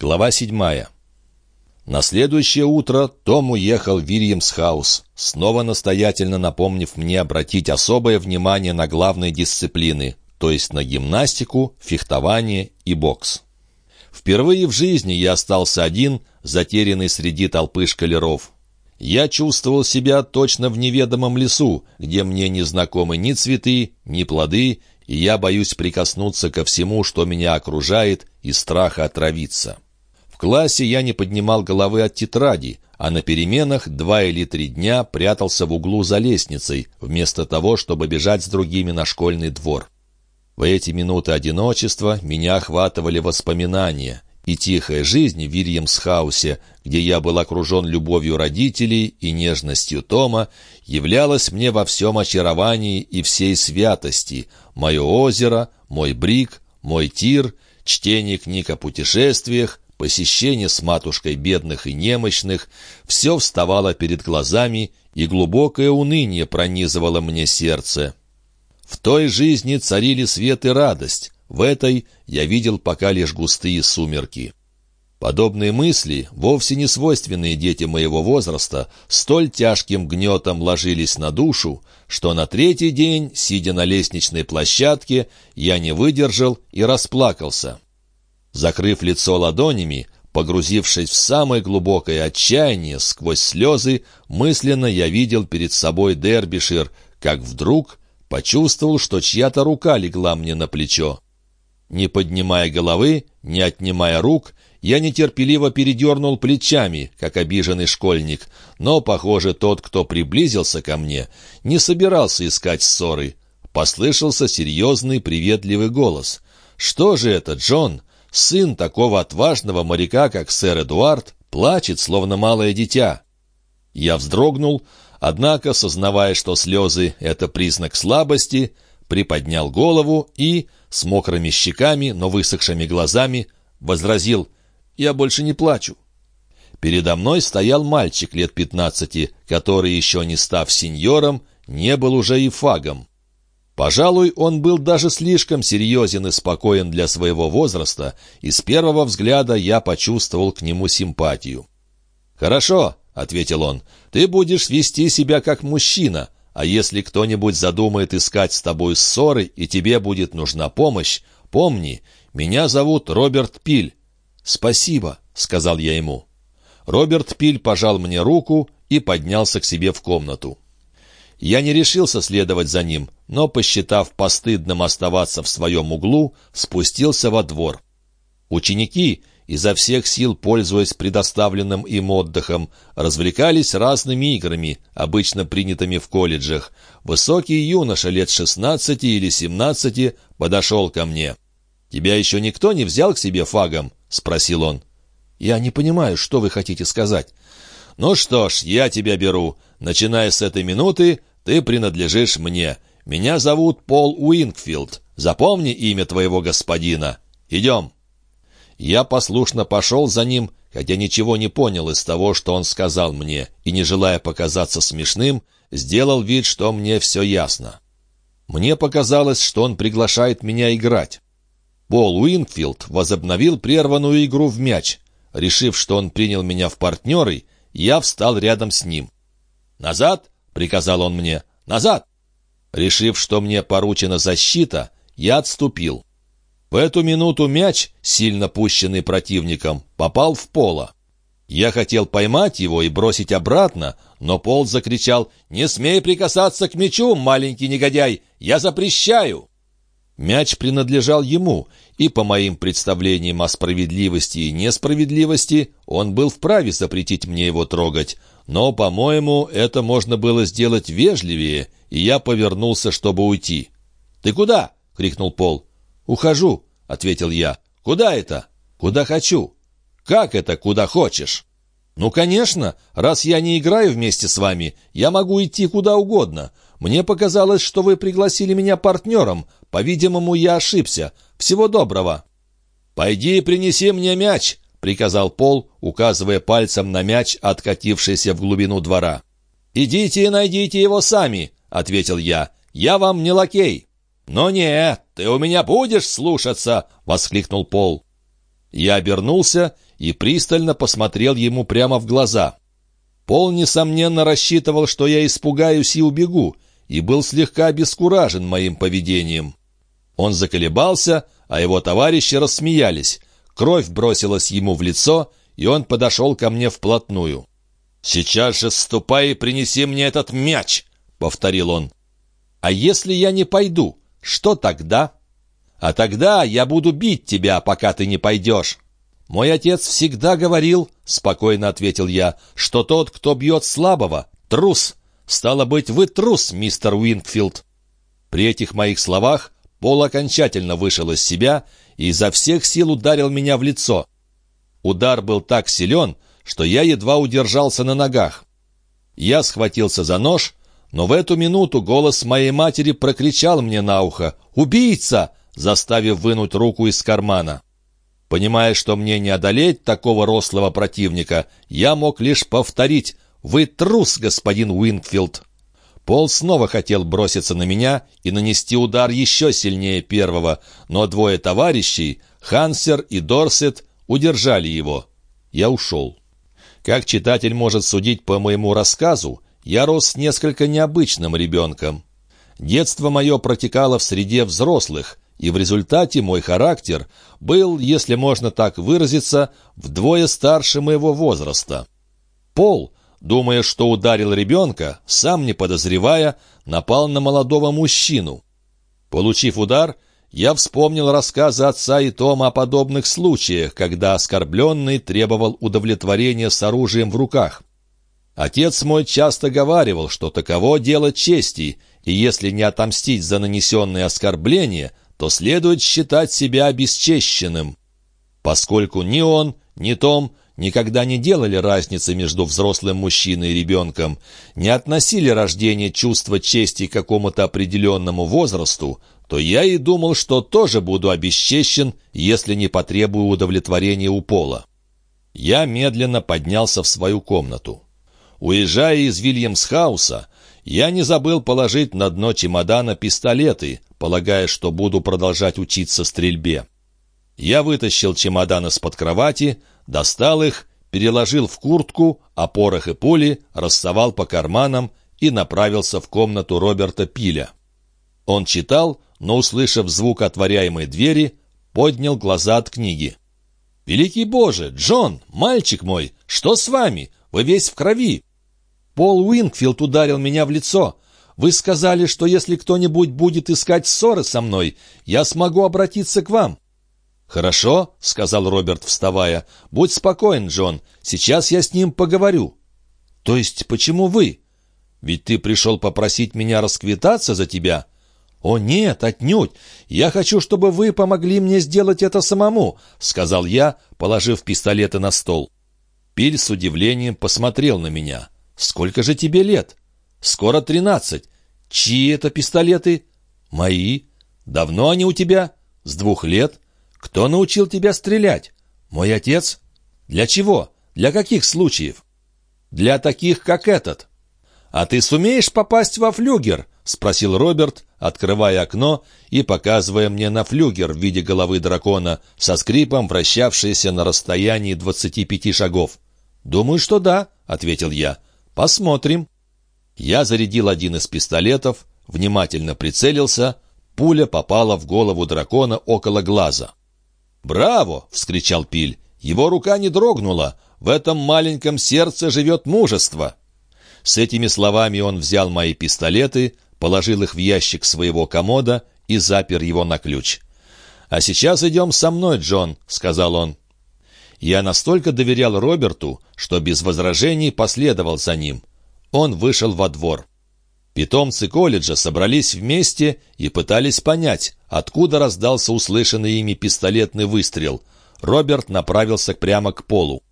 Глава седьмая. На следующее утро Том уехал в Вильямсхаус, снова настоятельно напомнив мне обратить особое внимание на главные дисциплины, то есть на гимнастику, фехтование и бокс. Впервые в жизни я остался один, затерянный среди толпы шкалеров. Я чувствовал себя точно в неведомом лесу, где мне не знакомы ни цветы, ни плоды, и я боюсь прикоснуться ко всему, что меня окружает, из страха отравиться классе я не поднимал головы от тетради, а на переменах два или три дня прятался в углу за лестницей, вместо того, чтобы бежать с другими на школьный двор. В эти минуты одиночества меня охватывали воспоминания, и тихая жизнь в Вильямсхаусе, где я был окружен любовью родителей и нежностью Тома, являлась мне во всем очаровании и всей святости. Мое озеро, мой брик, мой тир, чтение книг о путешествиях, посещение с матушкой бедных и немощных, все вставало перед глазами, и глубокое уныние пронизывало мне сердце. В той жизни царили свет и радость, в этой я видел пока лишь густые сумерки. Подобные мысли, вовсе не свойственные детям моего возраста, столь тяжким гнетом ложились на душу, что на третий день, сидя на лестничной площадке, я не выдержал и расплакался. Закрыв лицо ладонями, погрузившись в самое глубокое отчаяние, сквозь слезы, мысленно я видел перед собой Дербишир, как вдруг почувствовал, что чья-то рука легла мне на плечо. Не поднимая головы, не отнимая рук, я нетерпеливо передернул плечами, как обиженный школьник, но, похоже, тот, кто приблизился ко мне, не собирался искать ссоры. Послышался серьезный приветливый голос. «Что же это, Джон? Сын такого отважного моряка, как сэр Эдуард, плачет, словно малое дитя. Я вздрогнул, однако, сознавая, что слезы — это признак слабости, приподнял голову и, с мокрыми щеками, но высохшими глазами, возразил «Я больше не плачу». Передо мной стоял мальчик лет пятнадцати, который, еще не став сеньором, не был уже и фагом. Пожалуй, он был даже слишком серьезен и спокоен для своего возраста, и с первого взгляда я почувствовал к нему симпатию. «Хорошо», — ответил он, — «ты будешь вести себя как мужчина, а если кто-нибудь задумает искать с тобой ссоры и тебе будет нужна помощь, помни, меня зовут Роберт Пиль». «Спасибо», — сказал я ему. Роберт Пиль пожал мне руку и поднялся к себе в комнату. Я не решился следовать за ним, но, посчитав постыдным оставаться в своем углу, спустился во двор. Ученики, изо всех сил пользуясь предоставленным им отдыхом, развлекались разными играми, обычно принятыми в колледжах. Высокий юноша лет шестнадцати или семнадцати подошел ко мне. «Тебя еще никто не взял к себе фагом?» — спросил он. «Я не понимаю, что вы хотите сказать». «Ну что ж, я тебя беру. Начиная с этой минуты, ты принадлежишь мне. Меня зовут Пол Уинкфилд. Запомни имя твоего господина. Идем». Я послушно пошел за ним, хотя ничего не понял из того, что он сказал мне, и, не желая показаться смешным, сделал вид, что мне все ясно. Мне показалось, что он приглашает меня играть. Пол Уинфилд возобновил прерванную игру в мяч. Решив, что он принял меня в партнеры, я встал рядом с ним. «Назад!» — приказал он мне. «Назад!» Решив, что мне поручена защита, я отступил. В эту минуту мяч, сильно пущенный противником, попал в поло. Я хотел поймать его и бросить обратно, но Пол закричал «Не смей прикасаться к мячу, маленький негодяй! Я запрещаю!» Мяч принадлежал ему, и по моим представлениям о справедливости и несправедливости он был вправе запретить мне его трогать, но, по-моему, это можно было сделать вежливее, и я повернулся, чтобы уйти. «Ты куда?» — крикнул Пол. «Ухожу», — ответил я. «Куда это?» «Куда хочу». «Как это, куда хочешь?» «Ну, конечно, раз я не играю вместе с вами, я могу идти куда угодно. Мне показалось, что вы пригласили меня партнером. По-видимому, я ошибся. Всего доброго». «Пойди принеси мне мяч», — приказал Пол, указывая пальцем на мяч, откатившийся в глубину двора. «Идите и найдите его сами», — ответил я. «Я вам не лакей». «Но нет, ты у меня будешь слушаться!» — воскликнул Пол. Я обернулся и пристально посмотрел ему прямо в глаза. Пол, несомненно, рассчитывал, что я испугаюсь и убегу, и был слегка обескуражен моим поведением. Он заколебался, а его товарищи рассмеялись. Кровь бросилась ему в лицо, и он подошел ко мне вплотную. «Сейчас же ступай и принеси мне этот мяч!» — повторил он. «А если я не пойду, что тогда?» «А тогда я буду бить тебя, пока ты не пойдешь». «Мой отец всегда говорил, — спокойно ответил я, — что тот, кто бьет слабого, — трус. Стало быть, вы трус, мистер Уинкфилд». При этих моих словах Пол окончательно вышел из себя и изо всех сил ударил меня в лицо. Удар был так силен, что я едва удержался на ногах. Я схватился за нож, но в эту минуту голос моей матери прокричал мне на ухо «Убийца!», заставив вынуть руку из кармана. Понимая, что мне не одолеть такого рослого противника, я мог лишь повторить «Вы трус, господин Уинфилд!». Пол снова хотел броситься на меня и нанести удар еще сильнее первого, но двое товарищей, Хансер и Дорсет, удержали его. Я ушел. Как читатель может судить по моему рассказу, я рос несколько необычным ребенком. Детство мое протекало в среде взрослых, и в результате мой характер был, если можно так выразиться, вдвое старше моего возраста. Пол, думая, что ударил ребенка, сам не подозревая, напал на молодого мужчину. Получив удар, я вспомнил рассказы отца и Тома о подобных случаях, когда оскорбленный требовал удовлетворения с оружием в руках. Отец мой часто говаривал, что таково дело чести, и если не отомстить за нанесенные оскорбления, то следует считать себя обесчещенным. Поскольку ни он, ни Том никогда не делали разницы между взрослым мужчиной и ребенком, не относили рождение чувства чести к какому-то определенному возрасту, то я и думал, что тоже буду обесчещен, если не потребую удовлетворения у пола. Я медленно поднялся в свою комнату. Уезжая из Вильямсхауса, я не забыл положить на дно чемодана пистолеты, полагая, что буду продолжать учиться стрельбе. Я вытащил чемодан из-под кровати, достал их, переложил в куртку, а порох и пули рассовал по карманам и направился в комнату Роберта Пиля. Он читал, но, услышав звук отворяемой двери, поднял глаза от книги. «Великий Боже! Джон! Мальчик мой! Что с вами? Вы весь в крови!» «Пол Уинкфилд ударил меня в лицо. Вы сказали, что если кто-нибудь будет искать ссоры со мной, я смогу обратиться к вам». «Хорошо», — сказал Роберт, вставая. «Будь спокоен, Джон. Сейчас я с ним поговорю». «То есть почему вы? Ведь ты пришел попросить меня расквитаться за тебя?» «О нет, отнюдь! Я хочу, чтобы вы помогли мне сделать это самому», — сказал я, положив пистолеты на стол. Пиль с удивлением посмотрел на меня. «Сколько же тебе лет?» «Скоро тринадцать. Чьи это пистолеты?» «Мои. Давно они у тебя?» «С двух лет». «Кто научил тебя стрелять?» «Мой отец». «Для чего? Для каких случаев?» «Для таких, как этот». «А ты сумеешь попасть во флюгер?» — спросил Роберт, открывая окно и показывая мне на флюгер в виде головы дракона, со скрипом вращавшийся на расстоянии двадцати пяти шагов. «Думаю, что да», — ответил я. «Посмотрим». Я зарядил один из пистолетов, внимательно прицелился, пуля попала в голову дракона около глаза. «Браво!» — вскричал Пиль. «Его рука не дрогнула. В этом маленьком сердце живет мужество». С этими словами он взял мои пистолеты, положил их в ящик своего комода и запер его на ключ. «А сейчас идем со мной, Джон», — сказал он. Я настолько доверял Роберту, что без возражений последовал за ним. Он вышел во двор. Питомцы колледжа собрались вместе и пытались понять, откуда раздался услышанный ими пистолетный выстрел. Роберт направился прямо к Полу.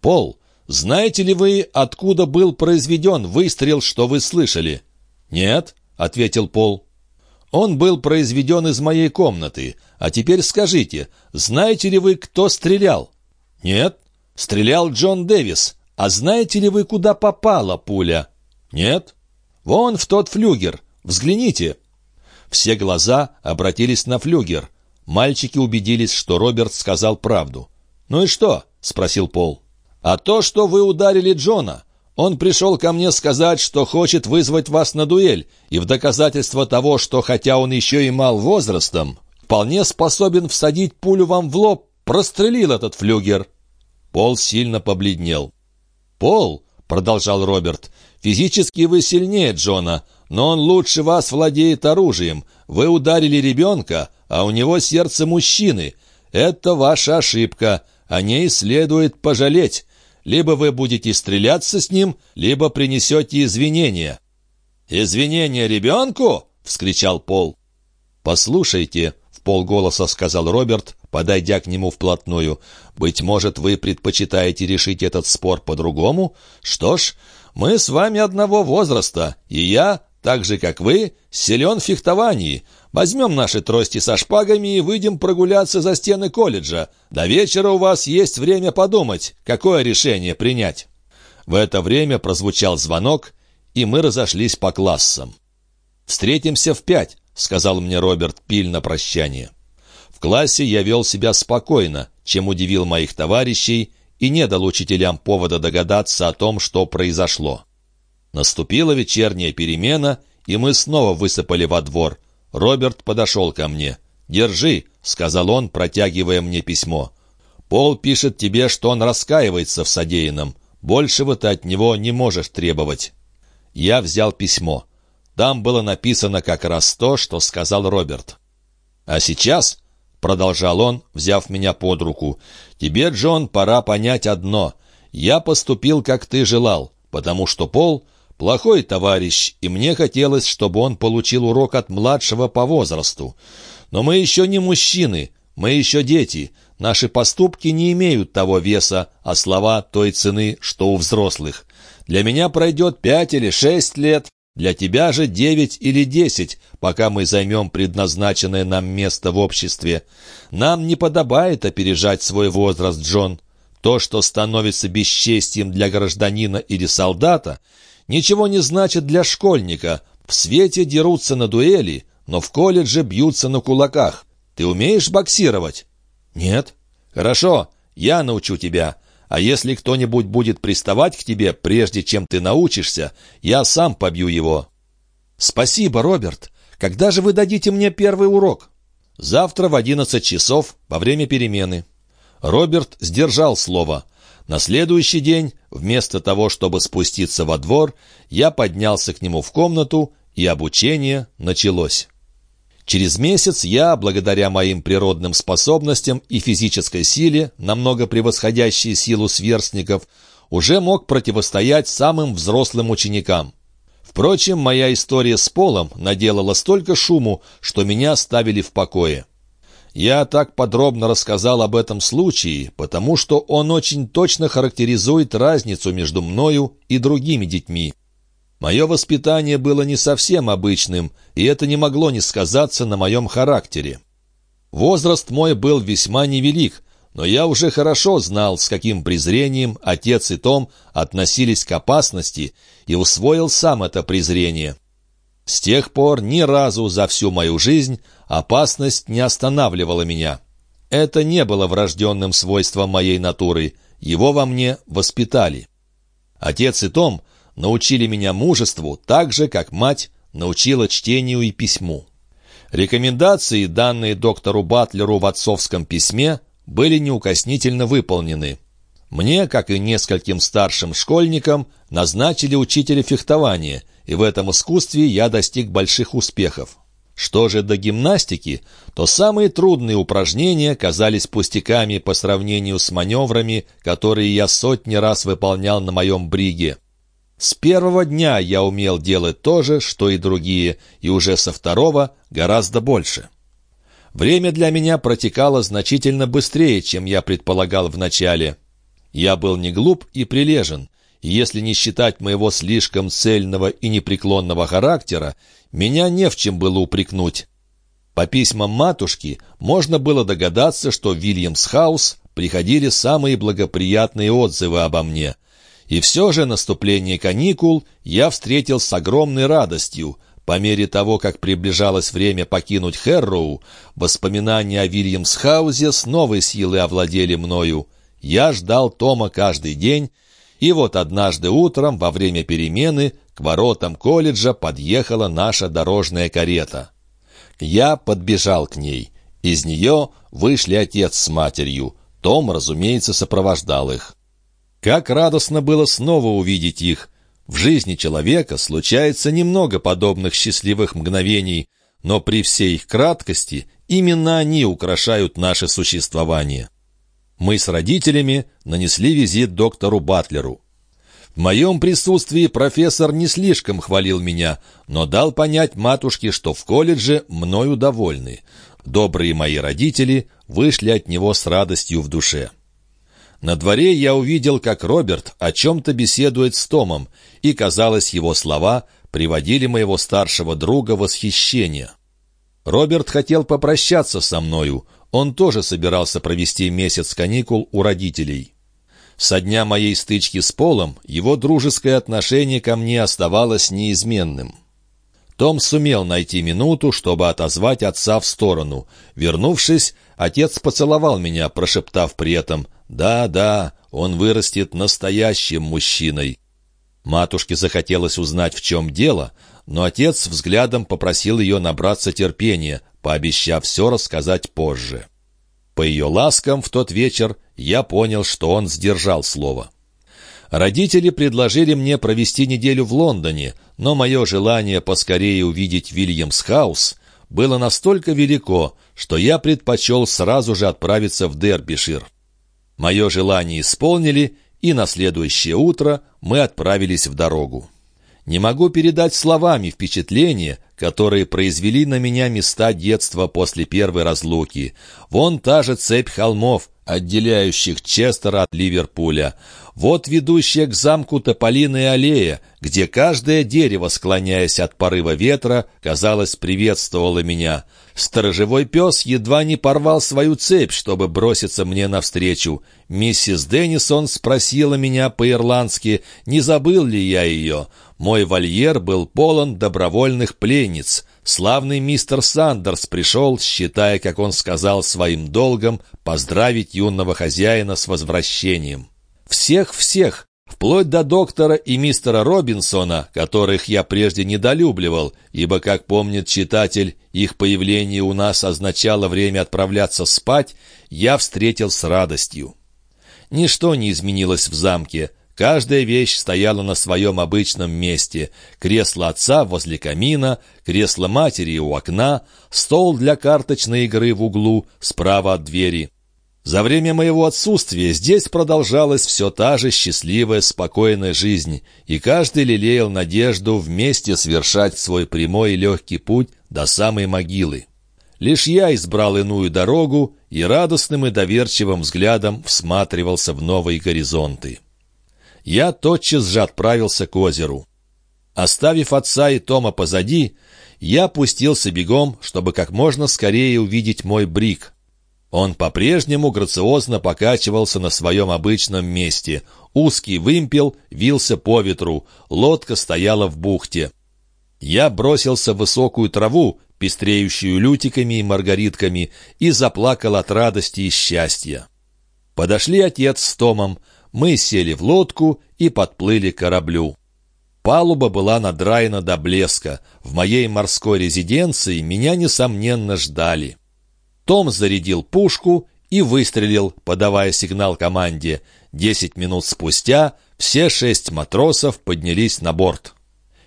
«Пол, знаете ли вы, откуда был произведен выстрел, что вы слышали?» «Нет», — ответил Пол. «Он был произведен из моей комнаты. А теперь скажите, знаете ли вы, кто стрелял?» «Нет». «Стрелял Джон Дэвис. А знаете ли вы, куда попала пуля?» «Нет». «Вон в тот флюгер. Взгляните». Все глаза обратились на флюгер. Мальчики убедились, что Роберт сказал правду. «Ну и что?» — спросил Пол. «А то, что вы ударили Джона. Он пришел ко мне сказать, что хочет вызвать вас на дуэль, и в доказательство того, что хотя он еще и мал возрастом, вполне способен всадить пулю вам в лоб, прострелил этот флюгер». Пол сильно побледнел. «Пол», — продолжал Роберт, — «физически вы сильнее Джона, но он лучше вас владеет оружием. Вы ударили ребенка, а у него сердце мужчины. Это ваша ошибка, о ней следует пожалеть. Либо вы будете стреляться с ним, либо принесете извинения». «Извинения ребенку?» — вскричал Пол. «Послушайте», — полголоса сказал Роберт, подойдя к нему вплотную, «быть может, вы предпочитаете решить этот спор по-другому? Что ж, мы с вами одного возраста, и я, так же, как вы, силен в фехтовании. Возьмем наши трости со шпагами и выйдем прогуляться за стены колледжа. До вечера у вас есть время подумать, какое решение принять». В это время прозвучал звонок, и мы разошлись по классам. «Встретимся в пять», — сказал мне Роберт Пиль на прощание. В классе я вел себя спокойно, чем удивил моих товарищей и не дал учителям повода догадаться о том, что произошло. Наступила вечерняя перемена, и мы снова высыпали во двор. Роберт подошел ко мне. «Держи», — сказал он, протягивая мне письмо. «Пол пишет тебе, что он раскаивается в содеянном. Большего ты от него не можешь требовать». Я взял письмо. Там было написано как раз то, что сказал Роберт. «А сейчас», — продолжал он, взяв меня под руку, — «тебе, Джон, пора понять одно. Я поступил, как ты желал, потому что Пол Плохой товарищ, и мне хотелось, чтобы он получил урок от младшего по возрасту. Но мы еще не мужчины, мы еще дети. Наши поступки не имеют того веса, а слова той цены, что у взрослых. Для меня пройдет пять или шесть лет, для тебя же девять или десять, пока мы займем предназначенное нам место в обществе. Нам не подобает опережать свой возраст, Джон. То, что становится бесчестием для гражданина или солдата — ничего не значит для школьника. В свете дерутся на дуэли, но в колледже бьются на кулаках. Ты умеешь боксировать? Нет. Хорошо, я научу тебя. А если кто-нибудь будет приставать к тебе, прежде чем ты научишься, я сам побью его. Спасибо, Роберт. Когда же вы дадите мне первый урок? Завтра в одиннадцать часов во время перемены. Роберт сдержал слово. На следующий день, вместо того, чтобы спуститься во двор, я поднялся к нему в комнату, и обучение началось. Через месяц я, благодаря моим природным способностям и физической силе, намного превосходящей силу сверстников, уже мог противостоять самым взрослым ученикам. Впрочем, моя история с Полом наделала столько шуму, что меня оставили в покое. Я так подробно рассказал об этом случае, потому что он очень точно характеризует разницу между мною и другими детьми. Мое воспитание было не совсем обычным, и это не могло не сказаться на моем характере. Возраст мой был весьма невелик, но я уже хорошо знал, с каким презрением отец и Том относились к опасности, и усвоил сам это презрение. С тех пор ни разу за всю мою жизнь опасность не останавливала меня. Это не было врожденным свойством моей натуры, его во мне воспитали. Отец и Том научили меня мужеству так же, как мать научила чтению и письму. Рекомендации, данные доктору Батлеру в отцовском письме, были неукоснительно выполнены. Мне, как и нескольким старшим школьникам, назначили учителя фехтования, и в этом искусстве я достиг больших успехов. Что же до гимнастики, то самые трудные упражнения казались пустяками по сравнению с маневрами, которые я сотни раз выполнял на моем бриге. С первого дня я умел делать то же, что и другие, и уже со второго гораздо больше. Время для меня протекало значительно быстрее, чем я предполагал вначале. Я был не глуп и прилежен, и если не считать моего слишком цельного и непреклонного характера, меня не в чем было упрекнуть. По письмам матушки можно было догадаться, что в Вильямс-хаус приходили самые благоприятные отзывы обо мне. И все же наступление каникул я встретил с огромной радостью. По мере того, как приближалось время покинуть Хэрроу, воспоминания о Вильямс-хаузе с новой силой овладели мною. Я ждал Тома каждый день, и вот однажды утром во время перемены к воротам колледжа подъехала наша дорожная карета. Я подбежал к ней. Из нее вышли отец с матерью. Том, разумеется, сопровождал их. Как радостно было снова увидеть их. В жизни человека случается немного подобных счастливых мгновений, но при всей их краткости именно они украшают наше существование. Мы с родителями нанесли визит доктору Батлеру. В моем присутствии профессор не слишком хвалил меня, но дал понять матушке, что в колледже мною довольны. Добрые мои родители вышли от него с радостью в душе. На дворе я увидел, как Роберт о чем-то беседует с Томом, и, казалось, его слова приводили моего старшего друга в восхищение. Роберт хотел попрощаться со мною, он тоже собирался провести месяц каникул у родителей. Со дня моей стычки с Полом его дружеское отношение ко мне оставалось неизменным. Том сумел найти минуту, чтобы отозвать отца в сторону. Вернувшись, отец поцеловал меня, прошептав при этом «Да, да, он вырастет настоящим мужчиной». Матушке захотелось узнать, в чем дело, но отец взглядом попросил ее набраться терпения, пообещав все рассказать позже. По ее ласкам в тот вечер я понял, что он сдержал слово. Родители предложили мне провести неделю в Лондоне, но мое желание поскорее увидеть Вильямс-хаус было настолько велико, что я предпочел сразу же отправиться в Дербишир. Мое желание исполнили, и на следующее утро мы отправились в дорогу. Не могу передать словами впечатление, которые произвели на меня места детства после первой разлуки. Вон та же цепь холмов, отделяющих Честера от Ливерпуля. Вот ведущая к замку Тополиная аллея, где каждое дерево, склоняясь от порыва ветра, казалось, приветствовало меня. Сторожевой пес едва не порвал свою цепь, чтобы броситься мне навстречу. Миссис Деннисон спросила меня по-ирландски, не забыл ли я ее. Мой вольер был полон добровольных пленниц. Славный мистер Сандерс пришел, считая, как он сказал своим долгом, поздравить юного хозяина с возвращением. Всех-всех, вплоть до доктора и мистера Робинсона, которых я прежде недолюбливал, ибо, как помнит читатель, их появление у нас означало время отправляться спать, я встретил с радостью. Ничто не изменилось в замке — Каждая вещь стояла на своем обычном месте. Кресло отца возле камина, кресло матери у окна, стол для карточной игры в углу, справа от двери. За время моего отсутствия здесь продолжалась все та же счастливая, спокойная жизнь, и каждый лелеял надежду вместе совершать свой прямой и легкий путь до самой могилы. Лишь я избрал иную дорогу и радостным и доверчивым взглядом всматривался в новые горизонты я тотчас же отправился к озеру. Оставив отца и Тома позади, я пустился бегом, чтобы как можно скорее увидеть мой брик. Он по-прежнему грациозно покачивался на своем обычном месте. Узкий вымпел вился по ветру, лодка стояла в бухте. Я бросился в высокую траву, пестреющую лютиками и маргаритками, и заплакал от радости и счастья. Подошли отец с Томом, мы сели в лодку и подплыли к кораблю. Палуба была надраена до блеска. В моей морской резиденции меня, несомненно, ждали. Том зарядил пушку и выстрелил, подавая сигнал команде. Десять минут спустя все шесть матросов поднялись на борт.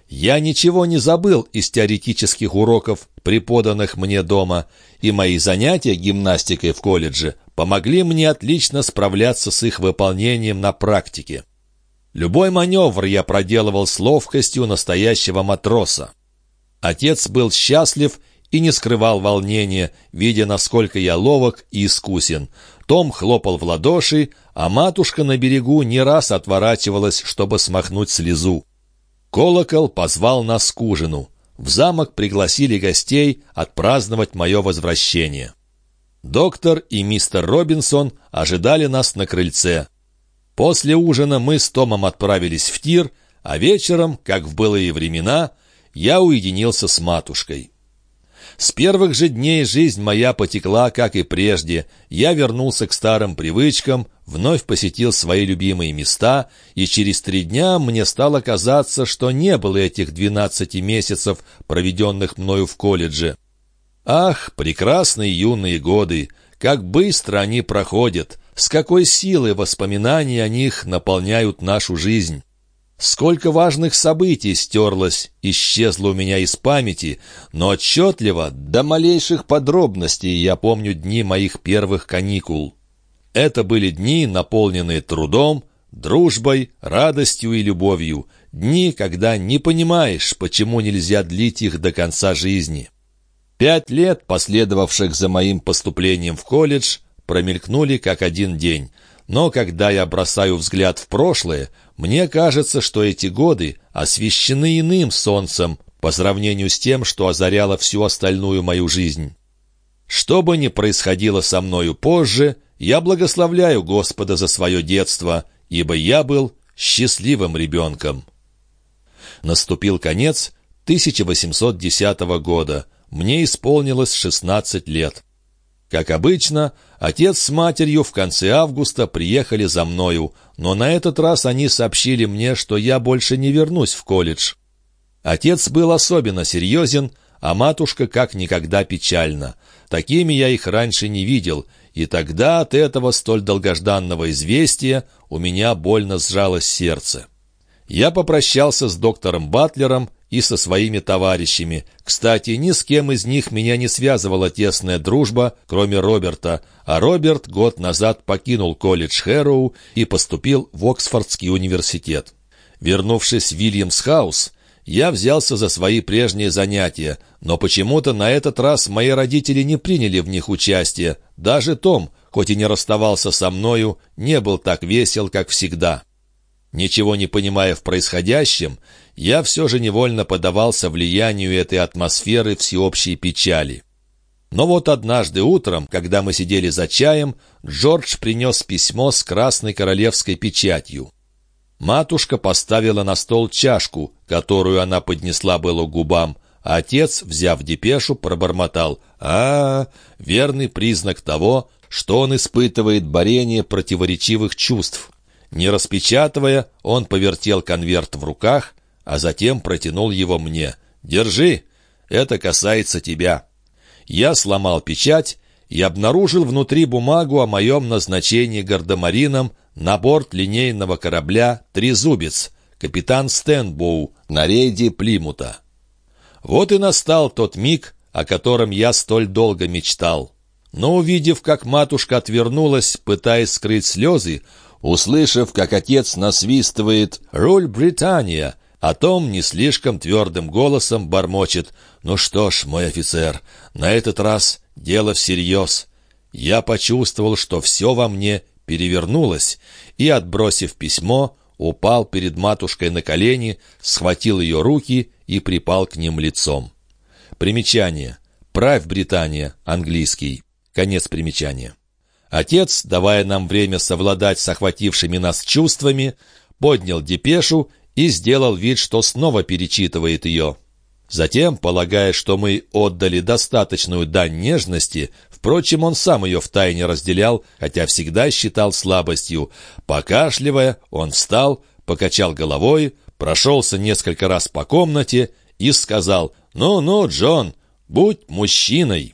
Я ничего не забыл из теоретических уроков, преподанных мне дома, и мои занятия гимнастикой в колледже помогли мне отлично справляться с их выполнением на практике. Любой маневр я проделывал с ловкостью настоящего матроса. Отец был счастлив и не скрывал волнения, видя, насколько я ловок и искусен. Том хлопал в ладоши, а матушка на берегу не раз отворачивалась, чтобы смахнуть слезу. Колокол позвал нас к ужину. В замок пригласили гостей отпраздновать мое возвращение. Доктор и мистер Робинсон ожидали нас на крыльце. После ужина мы с Томом отправились в тир, а вечером, как в былые времена, я уединился с матушкой. С первых же дней жизнь моя потекла, как и прежде. Я вернулся к старым привычкам, вновь посетил свои любимые места, и через три дня мне стало казаться, что не было этих двенадцати месяцев, проведенных мною в колледже. Ах, прекрасные юные годы! Как быстро они проходят! С какой силой воспоминания о них наполняют нашу жизнь! Сколько важных событий стерлось, исчезло у меня из памяти, но отчетливо, до малейших подробностей я помню дни моих первых каникул. Это были дни, наполненные трудом, дружбой, радостью и любовью, дни, когда не понимаешь, почему нельзя длить их до конца жизни. Пять лет, последовавших за моим поступлением в колледж, промелькнули как один день, но когда я бросаю взгляд в прошлое, мне кажется, что эти годы освещены иным солнцем по сравнению с тем, что озаряло всю остальную мою жизнь. Что бы ни происходило со мною позже, я благословляю Господа за свое детство, ибо я был счастливым ребенком. Наступил конец 1810 года. Мне исполнилось 16 лет. Как обычно, отец с матерью в конце августа приехали за мною, но на этот раз они сообщили мне, что я больше не вернусь в колледж. Отец был особенно серьезен, а матушка как никогда печальна. Такими я их раньше не видел, и тогда от этого столь долгожданного известия у меня больно сжалось сердце. Я попрощался с доктором Батлером и со своими товарищами. Кстати, ни с кем из них меня не связывала тесная дружба, кроме Роберта, а Роберт год назад покинул колледж Хэроу и поступил в Оксфордский университет. Вернувшись в Вильямс-хаус, я взялся за свои прежние занятия, но почему-то на этот раз мои родители не приняли в них участие. Даже Том, хоть и не расставался со мною, не был так весел, как всегда. Ничего не понимая в происходящем, я все же невольно подавался влиянию этой атмосферы всеобщей печали. Но вот однажды утром, когда мы сидели за чаем, Джордж принес письмо с красной королевской печатью. Матушка поставила на стол чашку, которую она поднесла было губам, а отец, взяв депешу, пробормотал а, -а, -а верный признак того, что он испытывает борение противоречивых чувств. Не распечатывая, он повертел конверт в руках, а затем протянул его мне. «Держи, это касается тебя». Я сломал печать и обнаружил внутри бумагу о моем назначении гардемарином на борт линейного корабля «Трезубец», капитан Стэнбоу, на рейде Плимута. Вот и настал тот миг, о котором я столь долго мечтал. Но увидев, как матушка отвернулась, пытаясь скрыть слезы, услышав, как отец насвистывает «Руль Британия», о том не слишком твердым голосом бормочет «Ну что ж, мой офицер, на этот раз дело всерьез». Я почувствовал, что все во мне перевернулось, и, отбросив письмо, упал перед матушкой на колени, схватил ее руки и припал к ним лицом. Примечание. «Правь, Британия», английский. Конец примечания. Отец, давая нам время совладать с охватившими нас чувствами, поднял депешу и сделал вид, что снова перечитывает ее. Затем, полагая, что мы отдали достаточную дань нежности, впрочем, он сам ее втайне разделял, хотя всегда считал слабостью, покашливая, он встал, покачал головой, прошелся несколько раз по комнате и сказал «Ну-ну, Джон, будь мужчиной».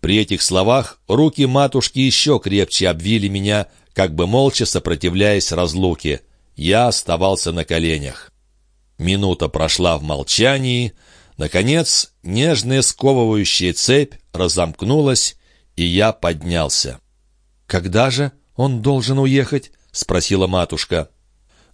При этих словах руки матушки еще крепче обвили меня, как бы молча сопротивляясь разлуке. Я оставался на коленях. Минута прошла в молчании. Наконец, нежная сковывающая цепь разомкнулась, и я поднялся. «Когда же он должен уехать?» — спросила матушка.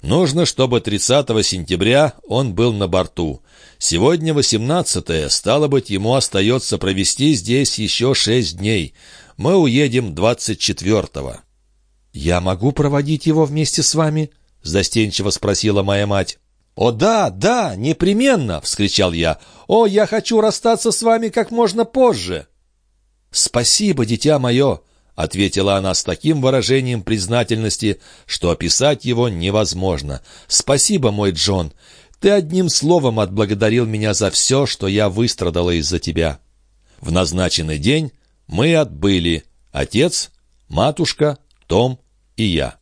«Нужно, чтобы 30 сентября он был на борту. Сегодня 18-е, стало быть, ему остается провести здесь еще шесть дней. Мы уедем 24-го». «Я могу проводить его вместе с вами?» — застенчиво спросила моя мать. «О, да, да, непременно!» — вскричал я. «О, я хочу расстаться с вами как можно позже!» «Спасибо, дитя мое!» — ответила она с таким выражением признательности, что описать его невозможно. «Спасибо, мой Джон! Ты одним словом отблагодарил меня за все, что я выстрадала из-за тебя». В назначенный день мы отбыли. Отец, матушка, Том и я.